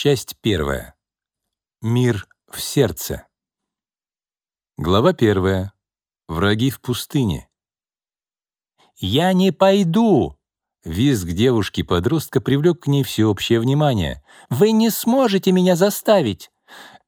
Часть первая. Мир в сердце. Глава первая. Враги в пустыне. «Я не пойду!» Визг девушки-подростка привлек к ней всеобщее внимание. «Вы не сможете меня заставить!»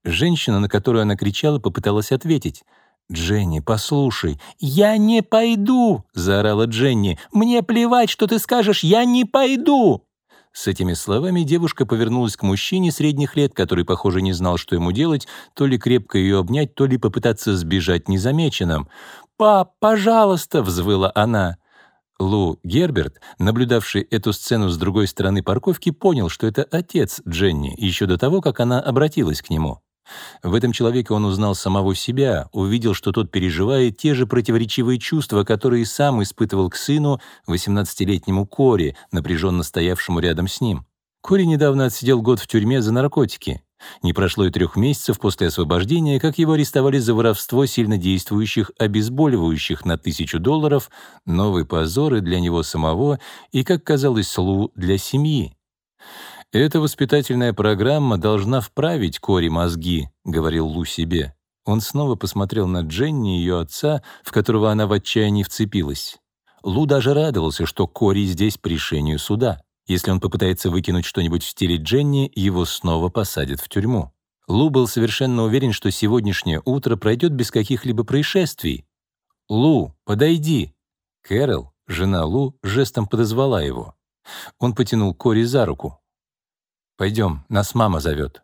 Женщина, на которую она кричала, попыталась ответить. «Дженни, послушай». «Я не пойду!» — заорала Дженни. «Мне плевать, что ты скажешь, я не пойду!» С этими словами девушка повернулась к мужчине средних лет, который, похоже, не знал, что ему делать, то ли крепко ее обнять, то ли попытаться сбежать незамеченным. «Пап, пожалуйста!» — взвыла она. Лу Герберт, наблюдавший эту сцену с другой стороны парковки, понял, что это отец Дженни, еще до того, как она обратилась к нему. В этом человеке он узнал самого себя, увидел, что тот переживает те же противоречивые чувства, которые сам испытывал к сыну, 18-летнему Кори, напряженно стоявшему рядом с ним. Кори недавно отсидел год в тюрьме за наркотики. Не прошло и трех месяцев после освобождения, как его арестовали за воровство сильнодействующих обезболивающих на тысячу долларов, новые позоры для него самого и, как казалось Лу, для семьи. «Эта воспитательная программа должна вправить Кори мозги», — говорил Лу себе. Он снова посмотрел на Дженни, ее отца, в которого она в отчаянии вцепилась. Лу даже радовался, что Кори здесь по решению суда. Если он попытается выкинуть что-нибудь в стиле Дженни, его снова посадят в тюрьму. Лу был совершенно уверен, что сегодняшнее утро пройдет без каких-либо происшествий. «Лу, подойди!» Кэрол, жена Лу, жестом подозвала его. Он потянул Кори за руку. Пойдем, нас мама зовет».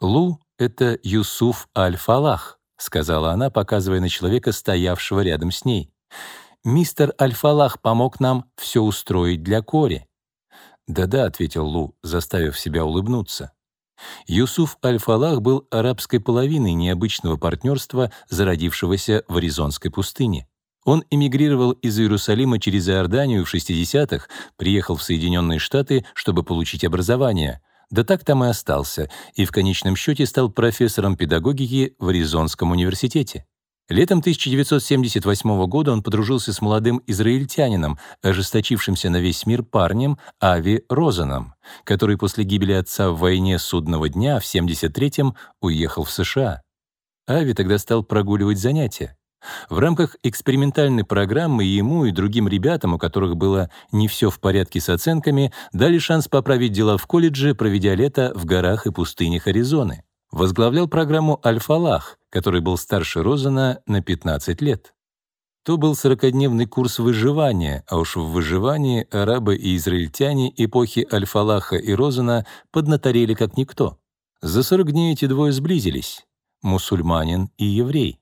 «Лу — это Юсуф Аль-Фалах», — сказала она, показывая на человека, стоявшего рядом с ней. «Мистер Аль-Фалах помог нам все устроить для Кори». «Да-да», — ответил Лу, заставив себя улыбнуться. Юсуф Аль-Фалах был арабской половиной необычного партнерства, зародившегося в Аризонской пустыне. Он эмигрировал из Иерусалима через Иорданию в 60-х, приехал в Соединенные Штаты, чтобы получить образование — да так там и остался, и в конечном счете стал профессором педагогики в Аризонском университете. Летом 1978 года он подружился с молодым израильтянином, ожесточившимся на весь мир парнем Ави Розаном, который после гибели отца в войне судного дня в 73-м уехал в США. Ави тогда стал прогуливать занятия. В рамках экспериментальной программы ему и другим ребятам, у которых было не все в порядке с оценками, дали шанс поправить дела в колледже, проведя лето в горах и пустынях Аризоны. Возглавлял программу «Альфалах», который был старше Розена на 15 лет. То был 40-дневный курс выживания, а уж в выживании арабы и израильтяне эпохи Альфалаха и Розена поднаторели как никто. За 40 дней эти двое сблизились — мусульманин и еврей.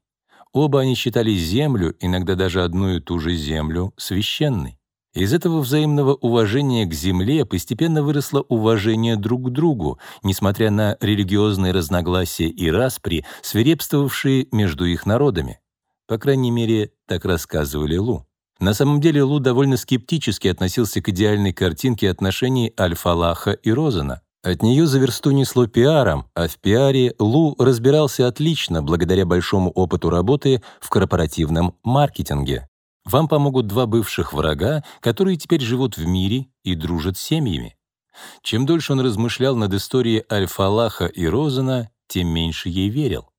Оба они считали землю, иногда даже одну и ту же землю, священной. Из этого взаимного уважения к земле постепенно выросло уважение друг к другу, несмотря на религиозные разногласия и распри, свирепствовавшие между их народами. По крайней мере, так рассказывали Лу. На самом деле Лу довольно скептически относился к идеальной картинке отношений Аль-Фалаха и Розена. От нее за версту несло пиаром, а в пиаре Лу разбирался отлично благодаря большому опыту работы в корпоративном маркетинге. Вам помогут два бывших врага, которые теперь живут в мире и дружат с семьями. Чем дольше он размышлял над историей Аль-Фалаха и Розена, тем меньше ей верил.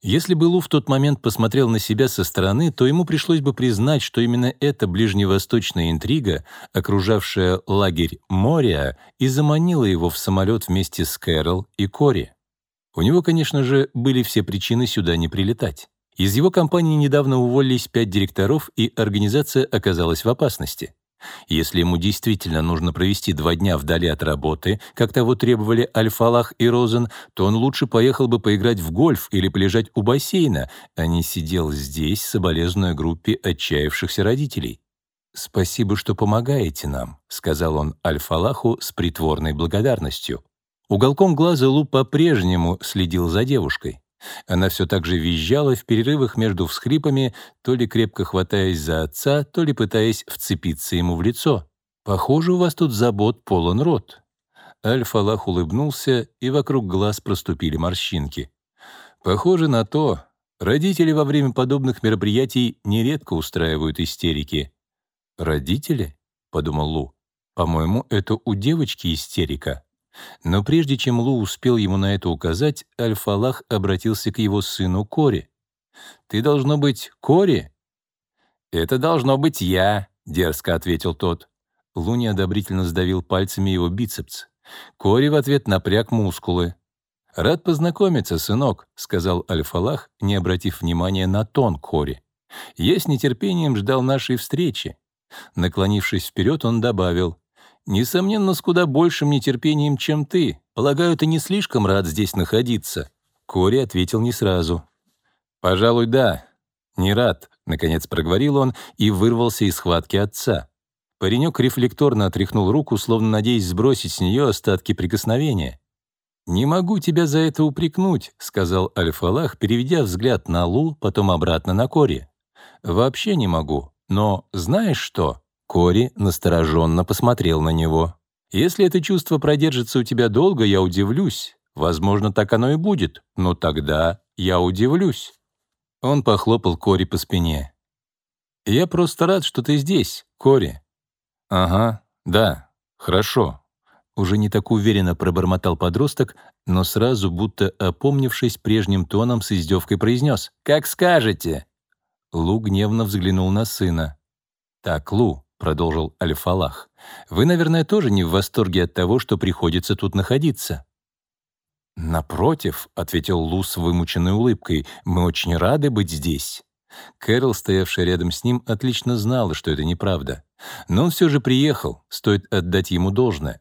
Если бы Лу в тот момент посмотрел на себя со стороны, то ему пришлось бы признать, что именно эта ближневосточная интрига, окружавшая лагерь Мория, и заманила его в самолет вместе с Кэрол и Кори. У него, конечно же, были все причины сюда не прилетать. Из его компании недавно уволились пять директоров, и организация оказалась в опасности. Если ему действительно нужно провести два дня вдали от работы, как того требовали Альфалах и Розен, то он лучше поехал бы поиграть в гольф или полежать у бассейна, а не сидел здесь, соболезнуя группе отчаявшихся родителей. «Спасибо, что помогаете нам», — сказал он Альфалаху с притворной благодарностью. Уголком глаза Лу по-прежнему следил за девушкой. Она все так же визжала в перерывах между всхлипами, то ли крепко хватаясь за отца, то ли пытаясь вцепиться ему в лицо. «Похоже, у вас тут забот полон рот». Аль-Фалах улыбнулся, и вокруг глаз проступили морщинки. «Похоже на то. Родители во время подобных мероприятий нередко устраивают истерики». «Родители?» — подумал Лу. «По-моему, это у девочки истерика». Но прежде чем Лу успел ему на это указать, Аль-Фалах обратился к его сыну Кори. «Ты должно быть Кори?» «Это должно быть я», — дерзко ответил тот. Лу неодобрительно сдавил пальцами его бицепс. Кори в ответ напряг мускулы. «Рад познакомиться, сынок», — сказал Аль-Фалах, не обратив внимания на тон Кори. «Я с нетерпением ждал нашей встречи». Наклонившись вперед, он добавил, «Несомненно, с куда большим нетерпением, чем ты. Полагаю, ты не слишком рад здесь находиться». Кори ответил не сразу. «Пожалуй, да. Не рад», — наконец проговорил он и вырвался из схватки отца. Паренек рефлекторно отряхнул руку, словно надеясь сбросить с нее остатки прикосновения. «Не могу тебя за это упрекнуть», — сказал Аль-Фалах, переведя взгляд на Лу, потом обратно на Кори. «Вообще не могу. Но знаешь что?» Кори настороженно посмотрел на него. «Если это чувство продержится у тебя долго, я удивлюсь. Возможно, так оно и будет, но тогда я удивлюсь». Он похлопал Кори по спине. «Я просто рад, что ты здесь, Кори. «Ага, да, хорошо». Уже не так уверенно пробормотал подросток, но сразу, будто опомнившись прежним тоном, с издевкой произнес «Как скажете». Лу гневно взглянул на сына. «Так, Лу», — продолжил Альфалах, «вы, наверное, тоже не в восторге от того, что приходится тут находиться». «Напротив», — ответил Лу с вымученной улыбкой, «мы очень рады быть здесь». Кэрол, стоявшая рядом с ним, отлично знала, что это неправда. Но он все же приехал, стоит отдать ему должное.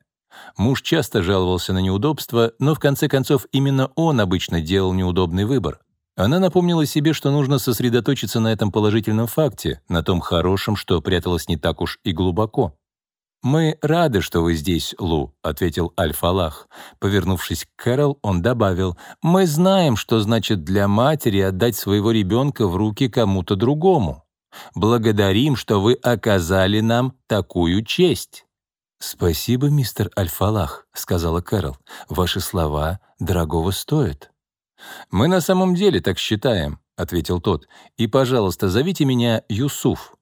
Муж часто жаловался на неудобства, но в конце концов именно он обычно делал неудобный выбор. Она напомнила себе, что нужно сосредоточиться на этом положительном факте, на том хорошем, что пряталось не так уж и глубоко. «Мы рады, что вы здесь, Лу», — ответил Аль-Фалах. Повернувшись к Кэрол, он добавил, «Мы знаем, что значит для матери отдать своего ребенка в руки кому-то другому. Благодарим, что вы оказали нам такую честь». «Спасибо, мистер Аль-Фалах», — сказала Кэрол. «Ваши слова дорогого стоят». «Мы на самом деле так считаем», — ответил тот. «И, пожалуйста, зовите меня Юсуф».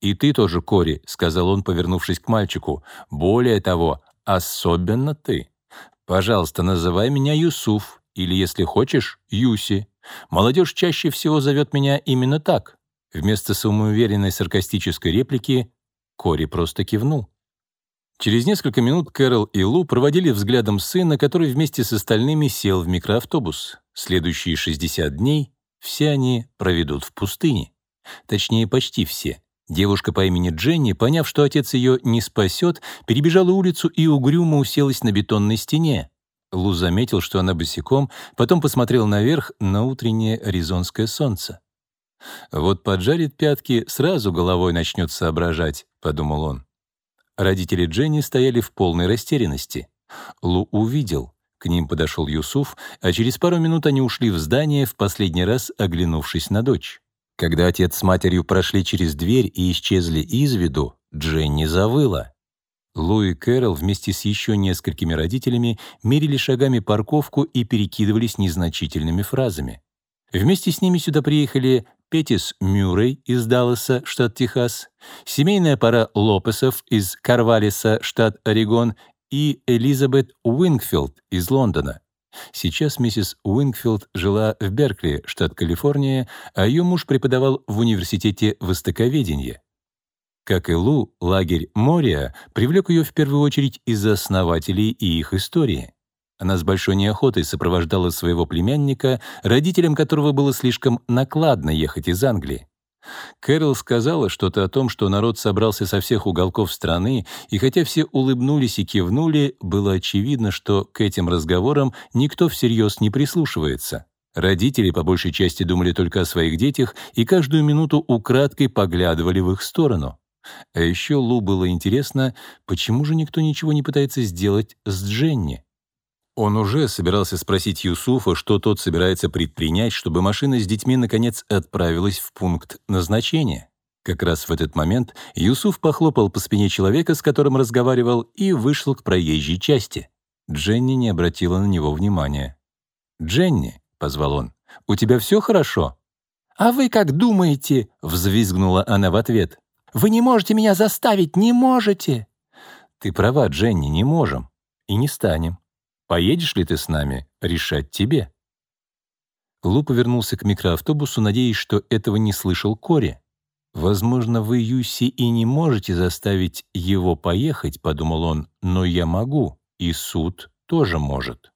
«И ты тоже, Кори», — сказал он, повернувшись к мальчику. «Более того, особенно ты. Пожалуйста, называй меня Юсуф, или, если хочешь, Юси. Молодежь чаще всего зовет меня именно так». Вместо самоуверенной саркастической реплики Кори просто кивнул. Через несколько минут Кэрол и Лу проводили взглядом сына, который вместе с остальными сел в микроавтобус. Следующие 60 дней все они проведут в пустыне. Точнее, почти все. Девушка по имени Дженни, поняв, что отец ее не спасет, перебежала улицу и угрюмо уселась на бетонной стене. Лу заметил, что она босиком, потом посмотрел наверх на утреннее аризонское солнце. «Вот поджарит пятки, сразу головой начнет соображать», — подумал он. Родители Дженни стояли в полной растерянности. Лу увидел. К ним подошел Юсуф, а через пару минут они ушли в здание, в последний раз оглянувшись на дочь. Когда отец с матерью прошли через дверь и исчезли из виду, Дженни завыла. Лу и Кэрол вместе с еще несколькими родителями мерили шагами парковку и перекидывались незначительными фразами. Вместе с ними сюда приехали Петис Мюррей из Далласа, штат Техас, семейная пара Лопесов из Карвалиса, штат Орегон, и Элизабет Уингфилд из Лондона. Сейчас миссис Уингфилд жила в Беркли, штат Калифорния, а ее муж преподавал в университете востоковедения. Как и Лу, лагерь Мория привлек ее в первую очередь из-за основателей и их истории. Она с большой неохотой сопровождала своего племянника, родителям которого было слишком накладно ехать из Англии. Кэрол сказала что-то о том, что народ собрался со всех уголков страны, и хотя все улыбнулись и кивнули, было очевидно, что к этим разговорам никто всерьез не прислушивается. Родители по большей части думали только о своих детях и каждую минуту украдкой поглядывали в их сторону. А еще Лу было интересно, почему же никто ничего не пытается сделать с Дженни? Он уже собирался спросить Юсуфа, что тот собирается предпринять, чтобы машина с детьми наконец отправилась в пункт назначения. Как раз в этот момент Юсуф похлопал по спине человека, с которым разговаривал, и вышел к проезжей части. Дженни не обратила на него внимания. «Дженни», — позвал он, — «у тебя все хорошо?» «А вы как думаете?» — взвизгнула она в ответ. «Вы не можете меня заставить, не можете!» «Ты права, Дженни, не можем. И не станем. Поедешь ли ты с нами, решать тебе». Лу повернулся к микроавтобусу, надеясь, что этого не слышал Кори. «Возможно, вы, Юси, и не можете заставить его поехать», — подумал он, «но я могу, и суд тоже может».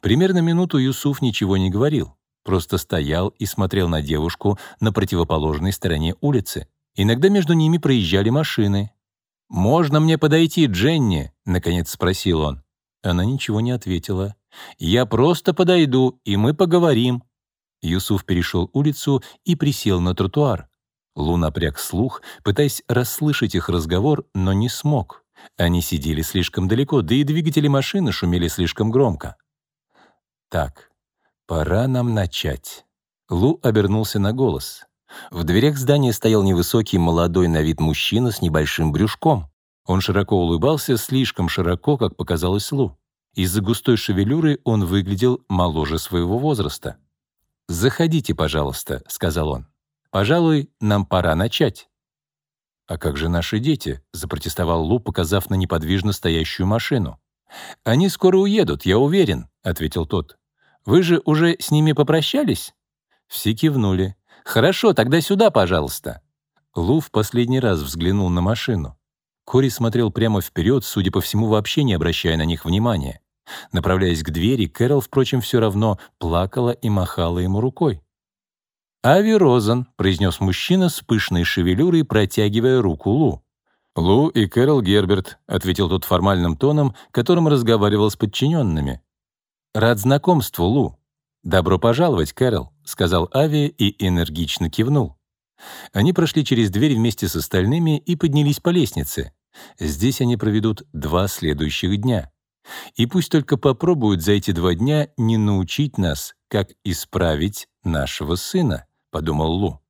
Примерно минуту Юсуф ничего не говорил, просто стоял и смотрел на девушку на противоположной стороне улицы. Иногда между ними проезжали машины. «Можно мне подойти, Дженни?» — наконец спросил он. Она ничего не ответила. «Я просто подойду, и мы поговорим». Юсуф перешел улицу и присел на тротуар. Лу напряг слух, пытаясь расслышать их разговор, но не смог. Они сидели слишком далеко, да и двигатели машины шумели слишком громко. «Так, пора нам начать». Лу обернулся на голос. В дверях здания стоял невысокий молодой на вид мужчина с небольшим брюшком. Он широко улыбался, слишком широко, как показалось Лу. Из-за густой шевелюры он выглядел моложе своего возраста. «Заходите, пожалуйста», — сказал он. Пожалуй, нам пора начать». «А как же наши дети?» — запротестовал Лу, показав на неподвижно стоящую машину. «Они скоро уедут, я уверен», — ответил тот. «Вы же уже с ними попрощались?» Все кивнули. «Хорошо, тогда сюда, пожалуйста». Лу в последний раз взглянул на машину. Кори смотрел прямо вперед, судя по всему, вообще не обращая на них внимания. Направляясь к двери, Кэрол, впрочем, все равно плакала и махала ему рукой. «Ави Розен», — произнес мужчина с пышной шевелюрой, протягивая руку Лу. «Лу и Кэрол Герберт», — ответил тот формальным тоном, которым разговаривал с подчиненными. «Рад знакомству, Лу». «Добро пожаловать, Кэрол», — сказал Ави и энергично кивнул. Они прошли через дверь вместе с остальными и поднялись по лестнице. Здесь они проведут два следующих дня. И пусть только попробуют за эти два дня не научить нас, как исправить нашего сына. — подумал Лу.